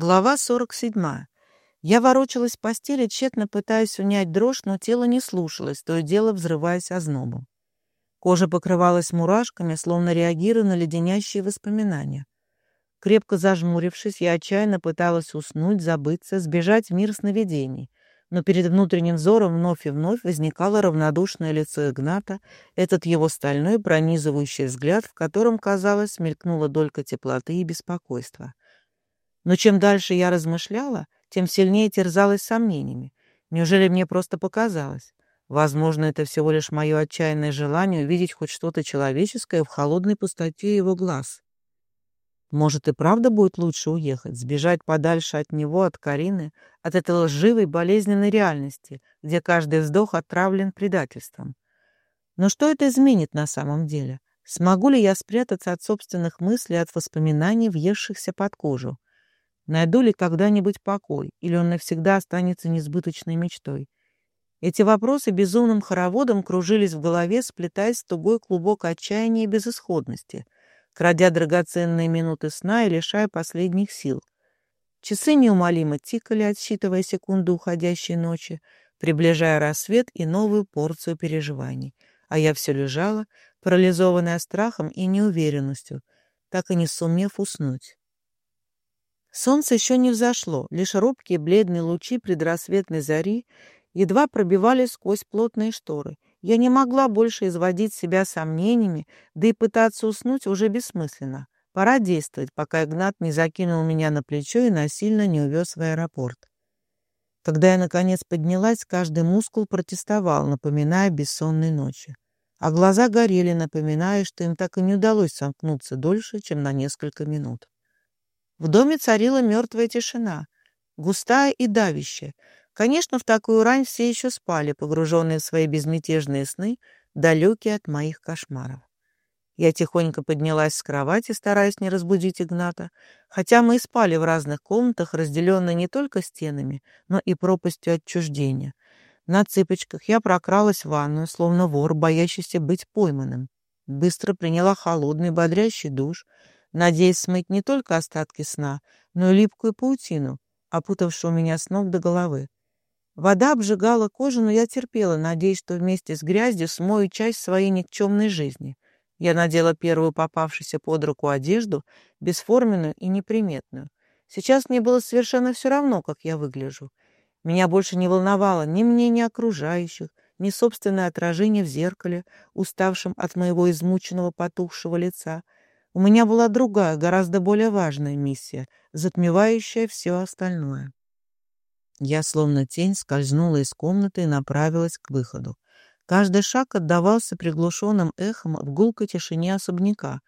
Глава 47. Я ворочалась в постели, тщетно пытаясь унять дрожь, но тело не слушалось, то и дело взрываясь ознобом. Кожа покрывалась мурашками, словно реагируя на леденящие воспоминания. Крепко зажмурившись, я отчаянно пыталась уснуть, забыться, сбежать в мир сновидений. Но перед внутренним взором вновь и вновь возникало равнодушное лицо Игната, этот его стальной пронизывающий взгляд, в котором, казалось, мелькнула долька теплоты и беспокойства. Но чем дальше я размышляла, тем сильнее терзалась сомнениями. Неужели мне просто показалось? Возможно, это всего лишь мое отчаянное желание увидеть хоть что-то человеческое в холодной пустоте его глаз. Может, и правда будет лучше уехать, сбежать подальше от него, от Карины, от этой лживой, болезненной реальности, где каждый вздох отравлен предательством. Но что это изменит на самом деле? Смогу ли я спрятаться от собственных мыслей, от воспоминаний, въевшихся под кожу? Найду ли когда-нибудь покой, или он навсегда останется несбыточной мечтой? Эти вопросы безумным хороводом кружились в голове, сплетаясь в тугой клубок отчаяния и безысходности, крадя драгоценные минуты сна и лишая последних сил. Часы неумолимо тикали, отсчитывая секунды уходящей ночи, приближая рассвет и новую порцию переживаний. А я все лежала, парализованная страхом и неуверенностью, так и не сумев уснуть. Солнце еще не взошло, лишь робкие бледные лучи предрассветной зари едва пробивались сквозь плотные шторы. Я не могла больше изводить себя сомнениями, да и пытаться уснуть уже бессмысленно. Пора действовать, пока Игнат не закинул меня на плечо и насильно не увез в аэропорт. Когда я, наконец, поднялась, каждый мускул протестовал, напоминая бессонной ночи. А глаза горели, напоминая, что им так и не удалось сомкнуться дольше, чем на несколько минут. В доме царила мертвая тишина, густая и давящая. Конечно, в такую рань все еще спали, погруженные в свои безмятежные сны, далекие от моих кошмаров. Я тихонько поднялась с кровати, стараясь не разбудить Игната, хотя мы и спали в разных комнатах, разделенные не только стенами, но и пропастью отчуждения. На цыпочках я прокралась в ванную, словно вор, боящийся быть пойманным. Быстро приняла холодный, бодрящий душ — надеясь смыть не только остатки сна, но и липкую паутину, опутавшую меня с ног до головы. Вода обжигала кожу, но я терпела, надеясь, что вместе с грязью смою часть своей никчемной жизни. Я надела первую попавшуюся под руку одежду, бесформенную и неприметную. Сейчас мне было совершенно все равно, как я выгляжу. Меня больше не волновало ни мнение окружающих, ни собственное отражение в зеркале, уставшем от моего измученного потухшего лица — у меня была другая, гораздо более важная миссия, затмевающая все остальное. Я, словно тень, скользнула из комнаты и направилась к выходу. Каждый шаг отдавался приглушенным эхом в гулкой тишине особняка,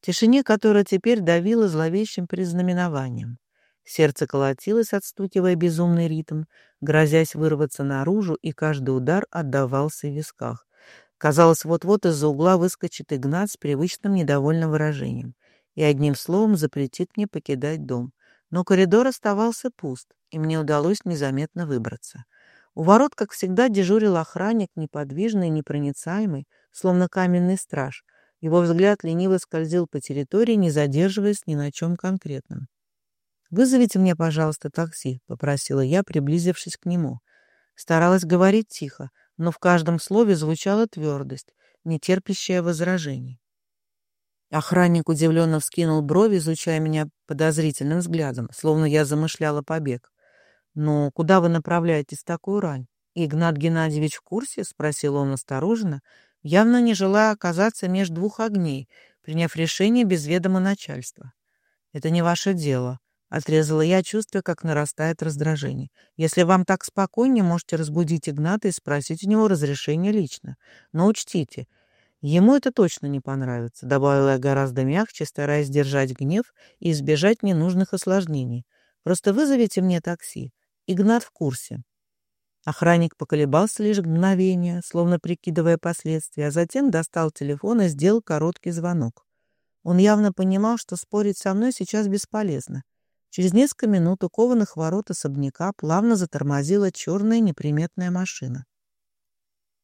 тишине, которая теперь давила зловещим признаменованием. Сердце колотилось, отстукивая безумный ритм, грозясь вырваться наружу, и каждый удар отдавался в висках. Казалось, вот-вот из-за угла выскочит Игнат с привычным недовольным выражением и одним словом запретит мне покидать дом. Но коридор оставался пуст, и мне удалось незаметно выбраться. У ворот, как всегда, дежурил охранник, неподвижный непроницаемый, словно каменный страж. Его взгляд лениво скользил по территории, не задерживаясь ни на чем конкретном. «Вызовите мне, пожалуйста, такси», — попросила я, приблизившись к нему. Старалась говорить тихо, но в каждом слове звучала твердость, не терпящая возражений. Охранник удивленно вскинул брови, изучая меня подозрительным взглядом, словно я замышляла побег. «Но куда вы направляетесь такую рань? Игнат Геннадьевич в курсе?» — спросил он осторожно, явно не желая оказаться между двух огней, приняв решение без ведома начальства. «Это не ваше дело», Отрезала я, чувствуя, как нарастает раздражение. Если вам так спокойнее, можете разбудить Игната и спросить у него разрешения лично. Но учтите, ему это точно не понравится, добавила я гораздо мягче, стараясь держать гнев и избежать ненужных осложнений. Просто вызовите мне такси. Игнат в курсе. Охранник поколебался лишь мгновение, словно прикидывая последствия, а затем достал телефон и сделал короткий звонок. Он явно понимал, что спорить со мной сейчас бесполезно. Через несколько минут у кованых ворот особняка плавно затормозила черная неприметная машина.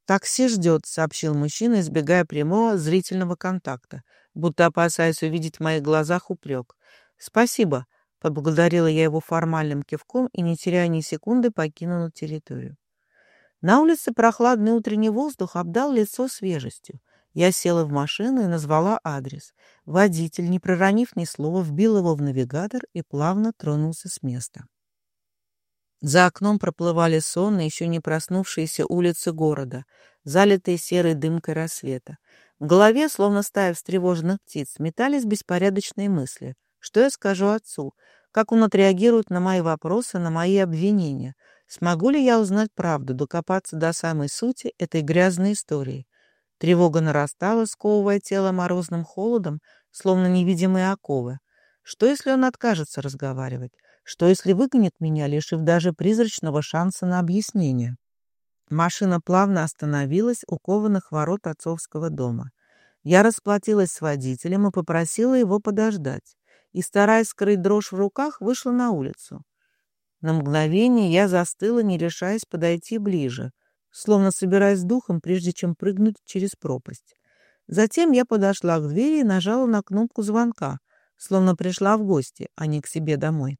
«Такси ждет», — сообщил мужчина, избегая прямого зрительного контакта, будто опасаясь увидеть в моих глазах упрек. «Спасибо», Поблагодарила я его формальным кивком и, не теряя ни секунды, покинула территорию. На улице прохладный утренний воздух обдал лицо свежестью. Я села в машину и назвала адрес. Водитель, не проронив ни слова, вбил его в навигатор и плавно тронулся с места. За окном проплывали сонные, еще не проснувшиеся улицы города, залитые серой дымкой рассвета. В голове, словно стая встревоженных птиц, метались беспорядочные мысли. Что я скажу отцу? Как он отреагирует на мои вопросы, на мои обвинения? Смогу ли я узнать правду, докопаться до самой сути этой грязной истории? Тревога нарастала, сковывая тело морозным холодом, словно невидимые оковы. Что, если он откажется разговаривать? Что, если выгонит меня, лишив даже призрачного шанса на объяснение? Машина плавно остановилась у кованых ворот отцовского дома. Я расплатилась с водителем и попросила его подождать. И, стараясь скрыть дрожь в руках, вышла на улицу. На мгновение я застыла, не решаясь подойти ближе — словно собираясь духом, прежде чем прыгнуть через пропасть. Затем я подошла к двери и нажала на кнопку звонка, словно пришла в гости, а не к себе домой.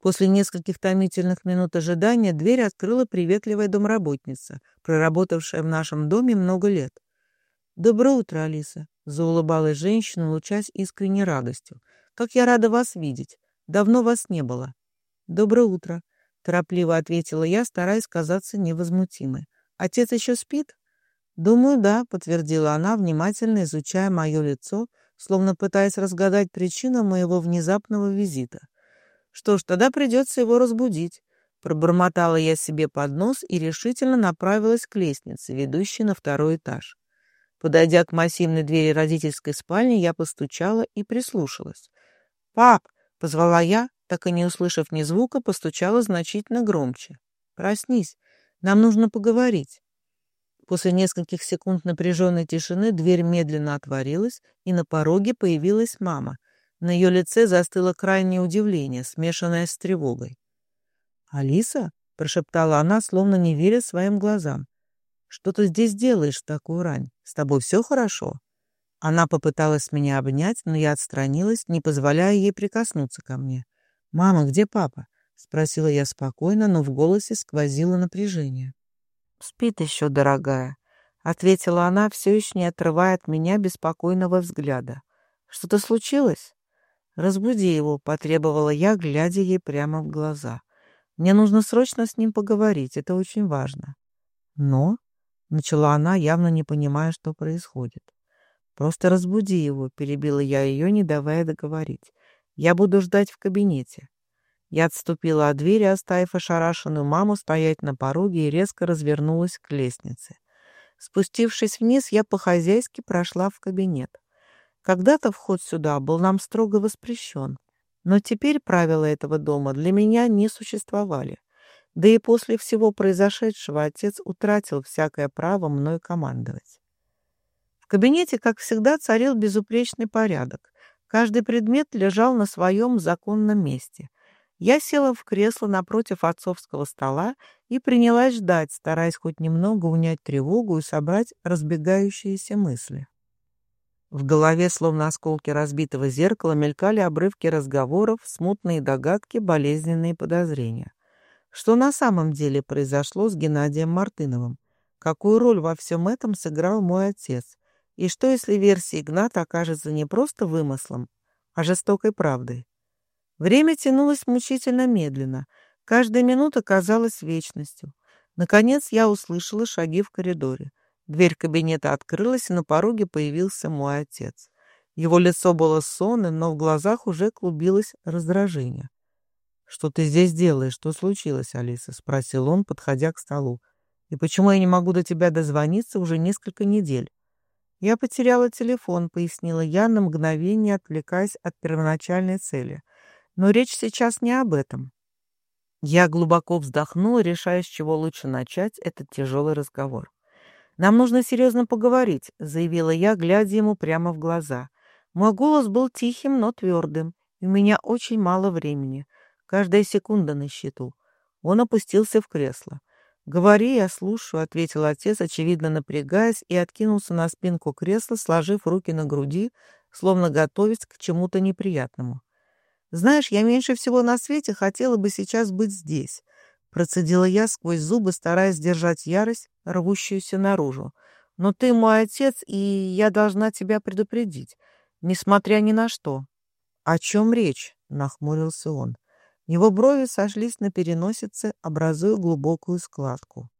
После нескольких томительных минут ожидания дверь открыла приветливая домработница, проработавшая в нашем доме много лет. «Доброе утро, Алиса», — заулыбалась женщина, лучась искренней радостью. «Как я рада вас видеть! Давно вас не было». «Доброе утро», — торопливо ответила я, стараясь казаться невозмутимой. «Отец еще спит?» «Думаю, да», — подтвердила она, внимательно изучая мое лицо, словно пытаясь разгадать причину моего внезапного визита. «Что ж, тогда придется его разбудить». Пробормотала я себе под нос и решительно направилась к лестнице, ведущей на второй этаж. Подойдя к массивной двери родительской спальни, я постучала и прислушалась. «Пап!» — позвала я, так и не услышав ни звука, постучала значительно громче. «Проснись, нам нужно поговорить». После нескольких секунд напряженной тишины дверь медленно отворилась, и на пороге появилась мама. На ее лице застыло крайнее удивление, смешанное с тревогой. «Алиса?» — прошептала она, словно не веря своим глазам. «Что ты здесь делаешь в такую рань? С тобой все хорошо?» Она попыталась меня обнять, но я отстранилась, не позволяя ей прикоснуться ко мне. «Мама, где папа?» — спросила я спокойно, но в голосе сквозило напряжение. «Спит еще, дорогая», — ответила она, все еще не отрывая от меня беспокойного взгляда. «Что-то случилось?» «Разбуди его», — потребовала я, глядя ей прямо в глаза. «Мне нужно срочно с ним поговорить, это очень важно». «Но?» — начала она, явно не понимая, что происходит. «Просто разбуди его», — перебила я ее, не давая договорить. Я буду ждать в кабинете». Я отступила от двери, оставив ошарашенную маму стоять на пороге и резко развернулась к лестнице. Спустившись вниз, я по-хозяйски прошла в кабинет. Когда-то вход сюда был нам строго воспрещен, но теперь правила этого дома для меня не существовали. Да и после всего произошедшего отец утратил всякое право мной командовать. В кабинете, как всегда, царил безупречный порядок. Каждый предмет лежал на своем законном месте. Я села в кресло напротив отцовского стола и принялась ждать, стараясь хоть немного унять тревогу и собрать разбегающиеся мысли. В голове, словно осколки разбитого зеркала, мелькали обрывки разговоров, смутные догадки, болезненные подозрения. Что на самом деле произошло с Геннадием Мартыновым? Какую роль во всем этом сыграл мой отец? И что, если версия Игната окажется не просто вымыслом, а жестокой правдой? Время тянулось мучительно медленно. Каждая минута казалась вечностью. Наконец я услышала шаги в коридоре. Дверь кабинета открылась, и на пороге появился мой отец. Его лицо было сонным, но в глазах уже клубилось раздражение. «Что ты здесь делаешь? Что случилось, Алиса?» — спросил он, подходя к столу. «И почему я не могу до тебя дозвониться уже несколько недель?» «Я потеряла телефон», — пояснила я на мгновение, отвлекаясь от первоначальной цели. «Но речь сейчас не об этом». Я глубоко вздохнула, решая, с чего лучше начать этот тяжелый разговор. «Нам нужно серьезно поговорить», — заявила я, глядя ему прямо в глаза. Мой голос был тихим, но твердым, и у меня очень мало времени. Каждая секунда на счету. Он опустился в кресло. «Говори, я слушаю», — ответил отец, очевидно напрягаясь, и откинулся на спинку кресла, сложив руки на груди, словно готовясь к чему-то неприятному. Знаешь, я меньше всего на свете хотела бы сейчас быть здесь. Процедила я сквозь зубы, стараясь держать ярость, рвущуюся наружу. Но ты мой отец, и я должна тебя предупредить, несмотря ни на что. О чем речь? Нахмурился он. Его брови сошлись на переносице, образуя глубокую складку.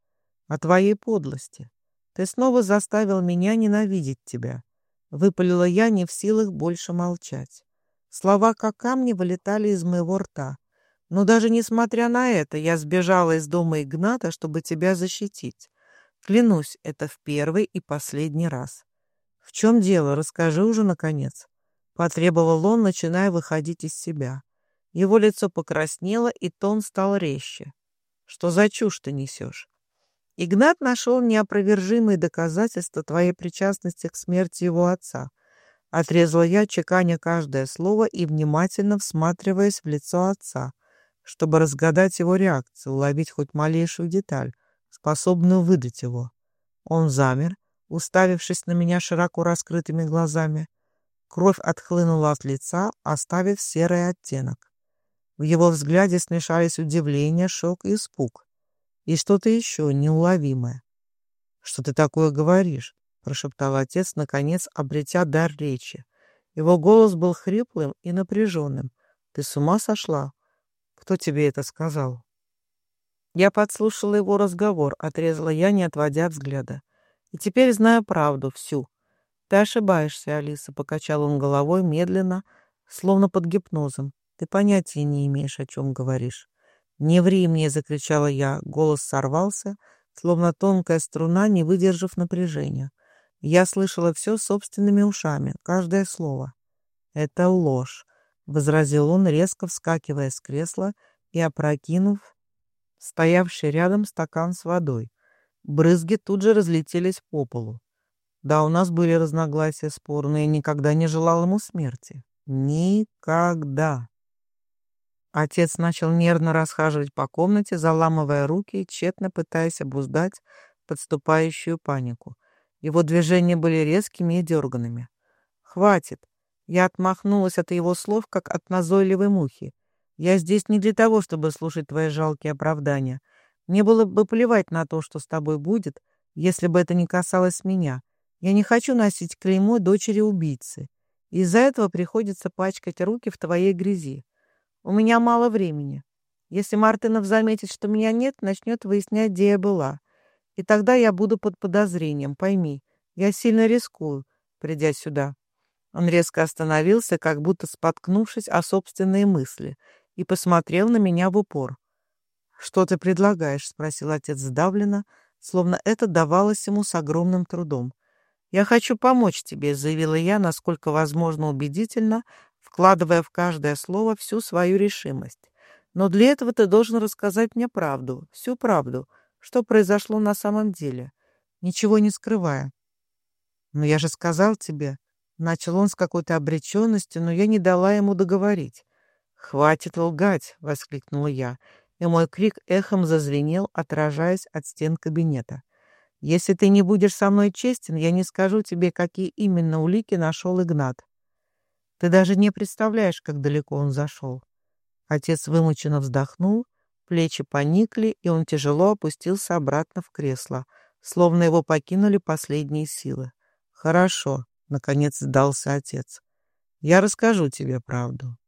О твоей подлости. Ты снова заставил меня ненавидеть тебя. Выпалила я, не в силах больше молчать. Слова, как камни, вылетали из моего рта. Но даже несмотря на это, я сбежала из дома Игната, чтобы тебя защитить. Клянусь, это в первый и последний раз. В чем дело? Расскажи уже, наконец. Потребовал он, начиная выходить из себя. Его лицо покраснело, и тон стал резче. Что за чушь ты несешь? Игнат нашел неопровержимые доказательства твоей причастности к смерти его отца. Отрезала я, чеканя каждое слово и внимательно всматриваясь в лицо отца, чтобы разгадать его реакцию, уловить хоть малейшую деталь, способную выдать его. Он замер, уставившись на меня широко раскрытыми глазами. Кровь отхлынула от лица, оставив серый оттенок. В его взгляде смешались удивление, шок и испуг. И что-то еще неуловимое. «Что ты такое говоришь?» — прошептал отец, наконец обретя дар речи. Его голос был хриплым и напряженным. «Ты с ума сошла? Кто тебе это сказал?» Я подслушала его разговор, отрезала я, не отводя взгляда. И теперь знаю правду, всю. Ты ошибаешься, Алиса, покачал он головой медленно, словно под гипнозом. Ты понятия не имеешь, о чем говоришь. «Не ври мне!» — закричала я. Голос сорвался, словно тонкая струна, не выдержав напряжения. Я слышала все собственными ушами, каждое слово. «Это ложь», — возразил он, резко вскакивая с кресла и опрокинув стоявший рядом стакан с водой. Брызги тут же разлетелись по полу. Да, у нас были разногласия спорные, никогда не желал ему смерти. Никогда. Отец начал нервно расхаживать по комнате, заламывая руки и тщетно пытаясь обуздать подступающую панику. Его движения были резкими и дерганными. «Хватит!» Я отмахнулась от его слов, как от назойливой мухи. «Я здесь не для того, чтобы слушать твои жалкие оправдания. Мне было бы плевать на то, что с тобой будет, если бы это не касалось меня. Я не хочу носить клеймо дочери убийцы. Из-за этого приходится пачкать руки в твоей грязи. У меня мало времени. Если Мартынов заметит, что меня нет, начнет выяснять, где я была. И тогда я буду под подозрением, пойми. Я сильно рискую, придя сюда. Он резко остановился, как будто споткнувшись о собственные мысли, и посмотрел на меня в упор. «Что ты предлагаешь?» — спросил отец сдавленно, словно это давалось ему с огромным трудом. «Я хочу помочь тебе», — заявила я, насколько возможно убедительно, вкладывая в каждое слово всю свою решимость. Но для этого ты должен рассказать мне правду, всю правду, что произошло на самом деле, ничего не скрывая. «Но я же сказал тебе...» Начал он с какой-то обреченностью, но я не дала ему договорить. «Хватит лгать!» — воскликнула я, и мой крик эхом зазвенел, отражаясь от стен кабинета. «Если ты не будешь со мной честен, я не скажу тебе, какие именно улики нашел Игнат. Ты даже не представляешь, как далеко он зашел. Отец вымученно вздохнул, плечи поникли, и он тяжело опустился обратно в кресло, словно его покинули последние силы. «Хорошо», — наконец сдался отец. «Я расскажу тебе правду.